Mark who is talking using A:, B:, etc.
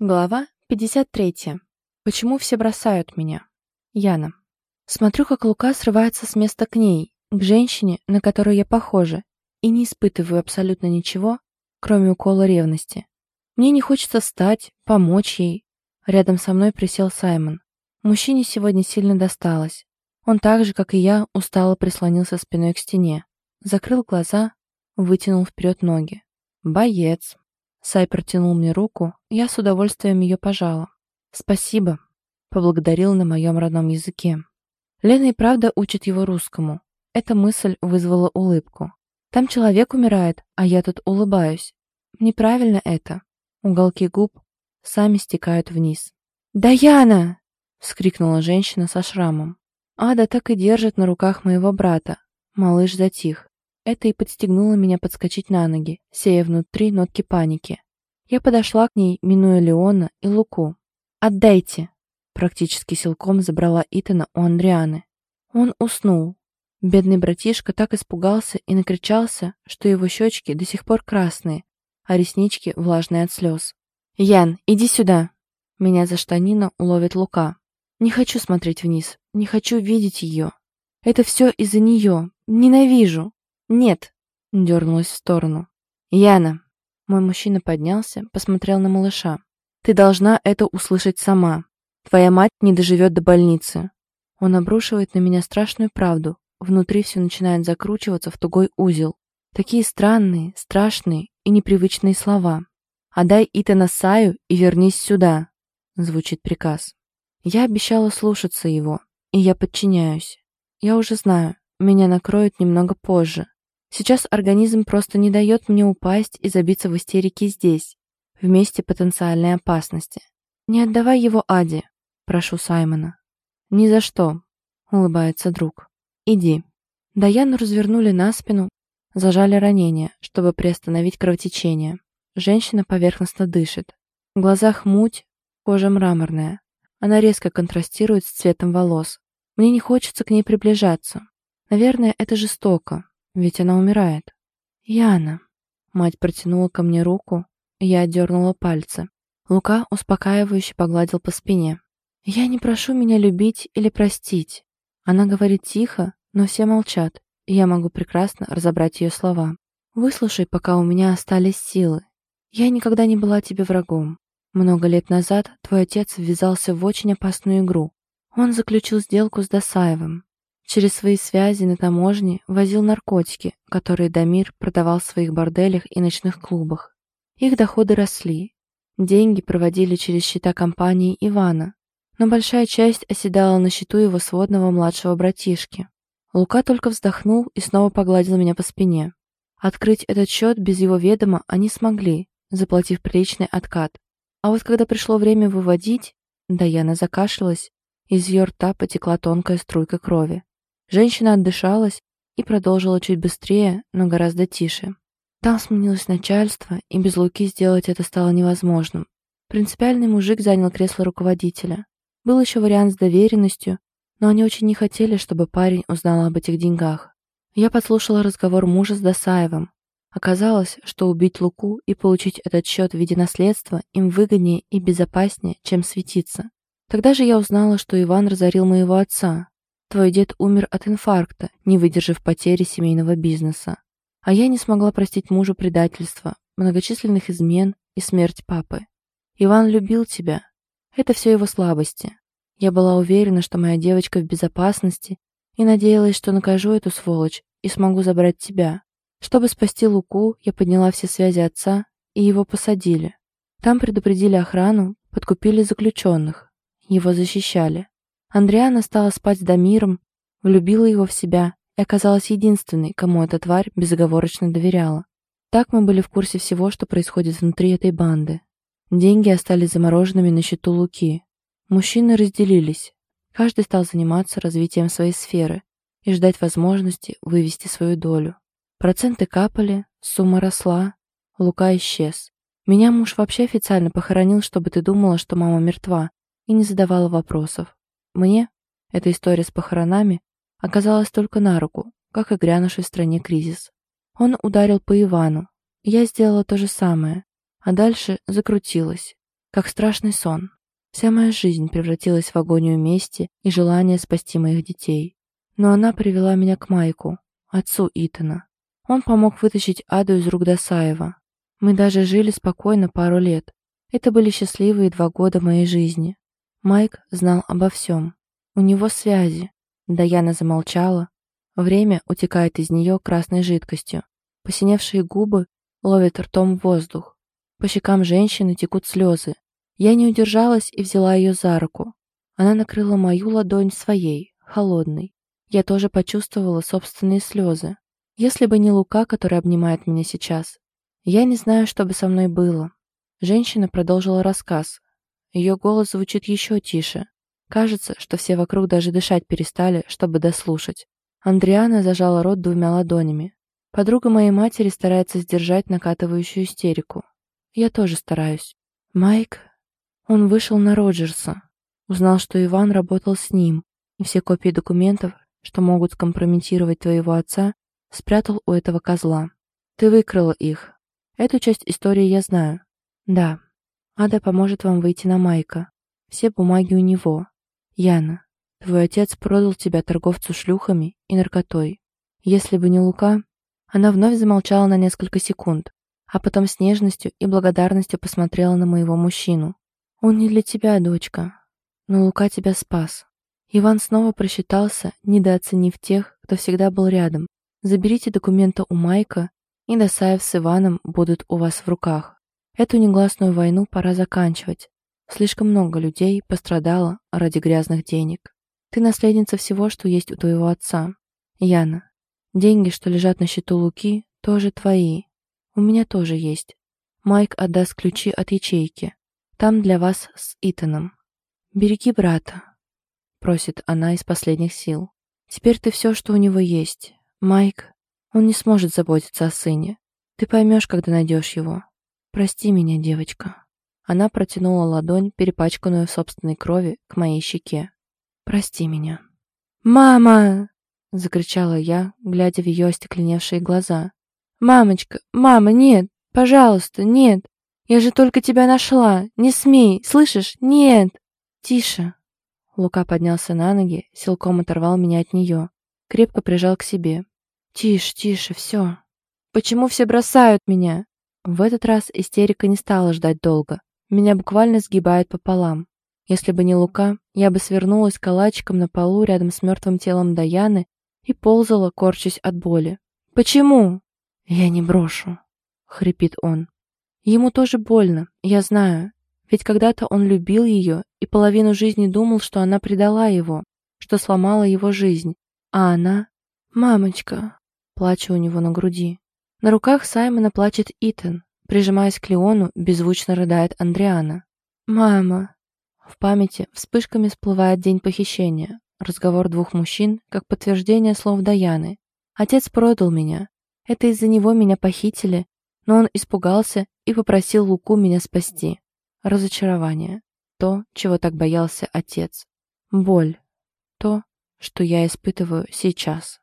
A: Глава 53. Почему все бросают меня? Яна. Смотрю, как Лука срывается с места к ней, к женщине, на которую я похожа, и не испытываю абсолютно ничего, кроме укола ревности. Мне не хочется встать, помочь ей. Рядом со мной присел Саймон. Мужчине сегодня сильно досталось. Он так же, как и я, устало прислонился спиной к стене. Закрыл глаза, вытянул вперед ноги. Боец. Сай протянул мне руку, я с удовольствием ее пожала. «Спасибо», — поблагодарил на моем родном языке. Лена и правда учит его русскому. Эта мысль вызвала улыбку. Там человек умирает, а я тут улыбаюсь. Неправильно это. Уголки губ сами стекают вниз. «Даяна!» — вскрикнула женщина со шрамом. Ада так и держит на руках моего брата. Малыш затих. Это и подстегнуло меня подскочить на ноги, сея внутри нотки паники. Я подошла к ней, минуя Леона и Луку. «Отдайте!» Практически силком забрала Итана у Андрианы. Он уснул. Бедный братишка так испугался и накричался, что его щечки до сих пор красные, а реснички влажные от слез. «Ян, иди сюда!» Меня за штанину уловит Лука. Не хочу смотреть вниз, не хочу видеть ее. Это все из-за нее. Ненавижу. «Нет», — дернулась в сторону. «Яна». Мой мужчина поднялся, посмотрел на малыша. «Ты должна это услышать сама. Твоя мать не доживет до больницы». Он обрушивает на меня страшную правду. Внутри все начинает закручиваться в тугой узел. Такие странные, страшные и непривычные слова. «Отдай Итана Саю и вернись сюда», — звучит приказ. Я обещала слушаться его, и я подчиняюсь. Я уже знаю, меня накроют немного позже. Сейчас организм просто не дает мне упасть и забиться в истерике здесь, в месте потенциальной опасности. «Не отдавай его Аде», — прошу Саймона. «Ни за что», — улыбается друг. «Иди». Даяну развернули на спину, зажали ранение, чтобы приостановить кровотечение. Женщина поверхностно дышит. В глазах муть, кожа мраморная. Она резко контрастирует с цветом волос. Мне не хочется к ней приближаться. Наверное, это жестоко, ведь она умирает. «Яна!» Мать протянула ко мне руку, я отдернула пальцы. Лука успокаивающе погладил по спине. «Я не прошу меня любить или простить». Она говорит тихо, но все молчат, и я могу прекрасно разобрать ее слова. «Выслушай, пока у меня остались силы. Я никогда не была тебе врагом. Много лет назад твой отец ввязался в очень опасную игру. Он заключил сделку с Досаевым. Через свои связи на таможне возил наркотики, которые Дамир продавал в своих борделях и ночных клубах. Их доходы росли. Деньги проводили через счета компании Ивана, но большая часть оседала на счету его сводного младшего братишки. Лука только вздохнул и снова погладил меня по спине. Открыть этот счет без его ведома они смогли, заплатив приличный откат. А вот когда пришло время выводить, Даяна закашлялась, из ее рта потекла тонкая струйка крови. Женщина отдышалась и продолжила чуть быстрее, но гораздо тише. Там сменилось начальство, и без Луки сделать это стало невозможным. Принципиальный мужик занял кресло руководителя. Был еще вариант с доверенностью, но они очень не хотели, чтобы парень узнал об этих деньгах. Я подслушала разговор мужа с Досаевым. Оказалось, что убить Луку и получить этот счет в виде наследства им выгоднее и безопаснее, чем светиться. Тогда же я узнала, что Иван разорил моего отца, Твой дед умер от инфаркта, не выдержав потери семейного бизнеса. А я не смогла простить мужу предательства, многочисленных измен и смерть папы. Иван любил тебя. Это все его слабости. Я была уверена, что моя девочка в безопасности и надеялась, что накажу эту сволочь и смогу забрать тебя. Чтобы спасти Луку, я подняла все связи отца, и его посадили. Там предупредили охрану, подкупили заключенных. Его защищали. Андриана стала спать с Дамиром, влюбила его в себя и оказалась единственной, кому эта тварь безоговорочно доверяла. Так мы были в курсе всего, что происходит внутри этой банды. Деньги остались замороженными на счету Луки. Мужчины разделились. Каждый стал заниматься развитием своей сферы и ждать возможности вывести свою долю. Проценты капали, сумма росла, Лука исчез. Меня муж вообще официально похоронил, чтобы ты думала, что мама мертва, и не задавала вопросов. Мне эта история с похоронами оказалась только на руку, как и грянувший в стране кризис. Он ударил по Ивану. Я сделала то же самое, а дальше закрутилась. как страшный сон. Вся моя жизнь превратилась в агонию мести и желание спасти моих детей. Но она привела меня к Майку, отцу Итана. Он помог вытащить Аду из рук Досаева. Мы даже жили спокойно пару лет. Это были счастливые два года моей жизни. Майк знал обо всем. У него связи. Даяна замолчала. Время утекает из нее красной жидкостью. Посиневшие губы ловят ртом воздух. По щекам женщины текут слезы. Я не удержалась и взяла ее за руку. Она накрыла мою ладонь своей, холодной. Я тоже почувствовала собственные слезы. Если бы не Лука, который обнимает меня сейчас. Я не знаю, что бы со мной было. Женщина продолжила рассказ. Ее голос звучит еще тише. Кажется, что все вокруг даже дышать перестали, чтобы дослушать. Андриана зажала рот двумя ладонями. Подруга моей матери старается сдержать накатывающую истерику. Я тоже стараюсь. Майк... Он вышел на Роджерса. Узнал, что Иван работал с ним, и все копии документов, что могут скомпрометировать твоего отца, спрятал у этого козла. Ты выкрала их. Эту часть истории я знаю. Да. Ада поможет вам выйти на Майка. Все бумаги у него. Яна, твой отец продал тебя торговцу шлюхами и наркотой. Если бы не Лука... Она вновь замолчала на несколько секунд, а потом с нежностью и благодарностью посмотрела на моего мужчину. «Он не для тебя, дочка, но Лука тебя спас». Иван снова просчитался, недооценив тех, кто всегда был рядом, Заберите документы у Майка, и Досаев с Иваном будут у вас в руках. Эту негласную войну пора заканчивать. Слишком много людей пострадало ради грязных денег. Ты наследница всего, что есть у твоего отца. Яна, деньги, что лежат на счету Луки, тоже твои. У меня тоже есть. Майк отдаст ключи от ячейки. Там для вас с Итаном. Береги брата, просит она из последних сил. Теперь ты все, что у него есть. Майк, он не сможет заботиться о сыне. Ты поймешь, когда найдешь его. Прости меня, девочка. Она протянула ладонь, перепачканную в собственной крови, к моей щеке. Прости меня. «Мама!» — закричала я, глядя в ее остекленевшие глаза. «Мамочка! Мама, нет! Пожалуйста, нет! Я же только тебя нашла! Не смей! Слышишь? Нет!» «Тише!» Лука поднялся на ноги, силком оторвал меня от нее крепко прижал к себе. «Тише, тише, все. Почему все бросают меня?» В этот раз истерика не стала ждать долго. Меня буквально сгибает пополам. Если бы не Лука, я бы свернулась калачиком на полу рядом с мертвым телом Даяны и ползала, корчась от боли. «Почему?» «Я не брошу», — хрипит он. Ему тоже больно, я знаю. Ведь когда-то он любил ее и половину жизни думал, что она предала его, что сломала его жизнь, а она... «Мамочка!» Плачу у него на груди. На руках Саймона плачет Итан. Прижимаясь к Леону, беззвучно рыдает Андриана. «Мама!» В памяти вспышками всплывает день похищения. Разговор двух мужчин, как подтверждение слов Даяны. «Отец продал меня. Это из-за него меня похитили, но он испугался и попросил Луку меня спасти. Разочарование. То, чего так боялся отец. Боль. То, что я испытываю сейчас.